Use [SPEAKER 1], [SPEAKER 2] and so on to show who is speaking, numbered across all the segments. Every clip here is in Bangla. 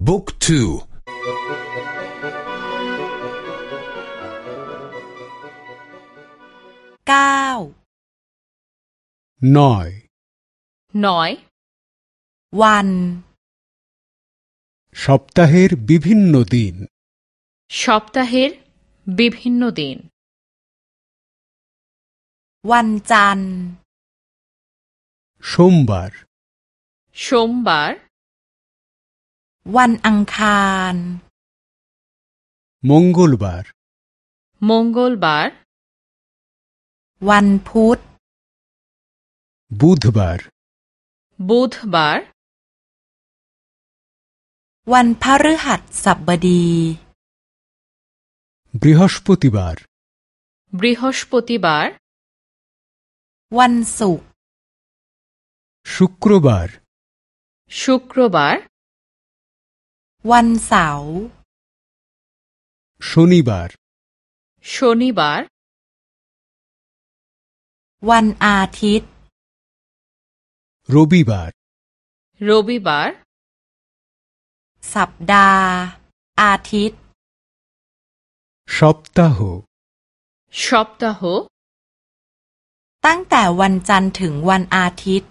[SPEAKER 1] بوك
[SPEAKER 2] تو
[SPEAKER 3] كاو
[SPEAKER 1] نوي نوي
[SPEAKER 2] সপ্তাহের বিভিন্ন দিন
[SPEAKER 3] সপ্তাহের বিভিন্ন দিন
[SPEAKER 1] ওয়ান চান
[SPEAKER 2] সোমবার
[SPEAKER 3] সোমবার
[SPEAKER 1] วันอังคาร
[SPEAKER 2] মঙ্গলবার
[SPEAKER 3] মঙ্গলবার
[SPEAKER 1] วันพุธ
[SPEAKER 2] বুধবার
[SPEAKER 3] বুধবার
[SPEAKER 1] วันพฤหัสบดี
[SPEAKER 2] বৃহস্পতিবার
[SPEAKER 3] বৃহস্পতিবার
[SPEAKER 1] วันศุกร์
[SPEAKER 2] শুক্রবার
[SPEAKER 3] শুক্রবার
[SPEAKER 1] วันเสาร์
[SPEAKER 2] শনিবার
[SPEAKER 3] শনিবার
[SPEAKER 1] วันอาทิตย์
[SPEAKER 2] রবিবার
[SPEAKER 3] রবিবার
[SPEAKER 1] สัปดาห์ อาทิตย์
[SPEAKER 2] সপ্তাহ
[SPEAKER 3] সপ্তাহ
[SPEAKER 1] ตั้งแต่วันจันทร์ถึงวันอาทิตย์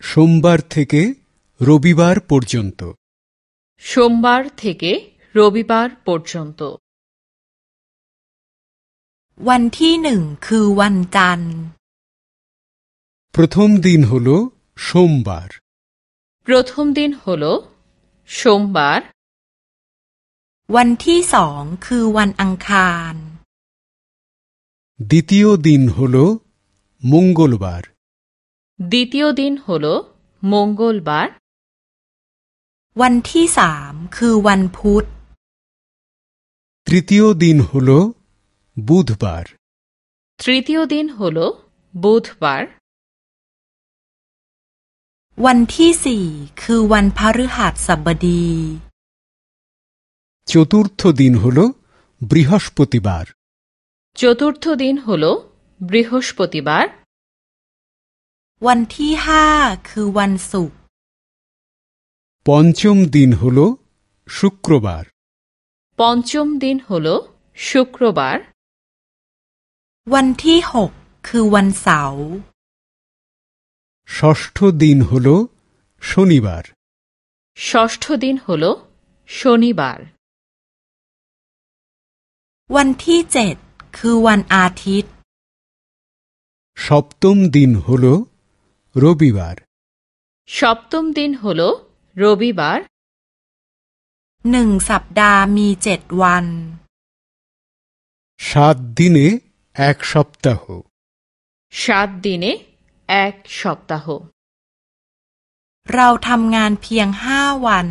[SPEAKER 2] সোমবার থেকে রবিবার পর্যন্ত
[SPEAKER 3] সোমবার থেকে রবিবার পর্যন্ত
[SPEAKER 1] วันที่หนึ่งคือวันจันทร์
[SPEAKER 2] প্রথম দিন হল সোমবার
[SPEAKER 3] প্রথম দিন হল সোমবার
[SPEAKER 1] วันที่สองคือวันอังคาร
[SPEAKER 2] দ্বিতীয় দিন হল মঙ্গলবার
[SPEAKER 3] দ্বিতীয় দিন হল মঙ্গলবার
[SPEAKER 1] วันที่สามคือวันพุธ
[SPEAKER 2] তৃতীয় দিন হল বুধবার
[SPEAKER 3] তৃতীয় দিন হল বুধবার
[SPEAKER 1] วันที่สี่คือวันพฤหัสบดี
[SPEAKER 2] চতুর্থ দিন হল বৃহস্পতিবার
[SPEAKER 3] চতুর্থ দিন হল বৃহস্পতিবার
[SPEAKER 1] วันที่ห้าคือวันศุกร์
[SPEAKER 2] পঞ্চম দিন হল শুক্রবার
[SPEAKER 3] পঞ্চম দিন হল শুক্রবার
[SPEAKER 1] วันที่หกคือวันเสาร์
[SPEAKER 2] ষষ্ঠ দিন হল শনিবার
[SPEAKER 3] ষষ্ঠ দিন হল শনিবার
[SPEAKER 1] วันที่เจ็ดคือวันอาทิตย์
[SPEAKER 2] সপ্তম দিন হল রবিবার
[SPEAKER 3] সপ্তম দিন হল রবিবার
[SPEAKER 1] หนึ่งสัปดาห์มีเจ็ดวัน
[SPEAKER 2] সাত দিনে এক সপ্তাহ
[SPEAKER 3] সাত দিনে এক সপ্তাহ
[SPEAKER 1] เราทำงานเพียงห้าวัน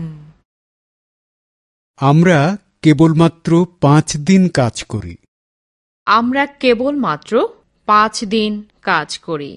[SPEAKER 2] আমরা কেবলমাত্র পাঁচ দিন কাজ করি
[SPEAKER 3] আমরা কেবলমাত্র পাঁচ দিন কাজ করি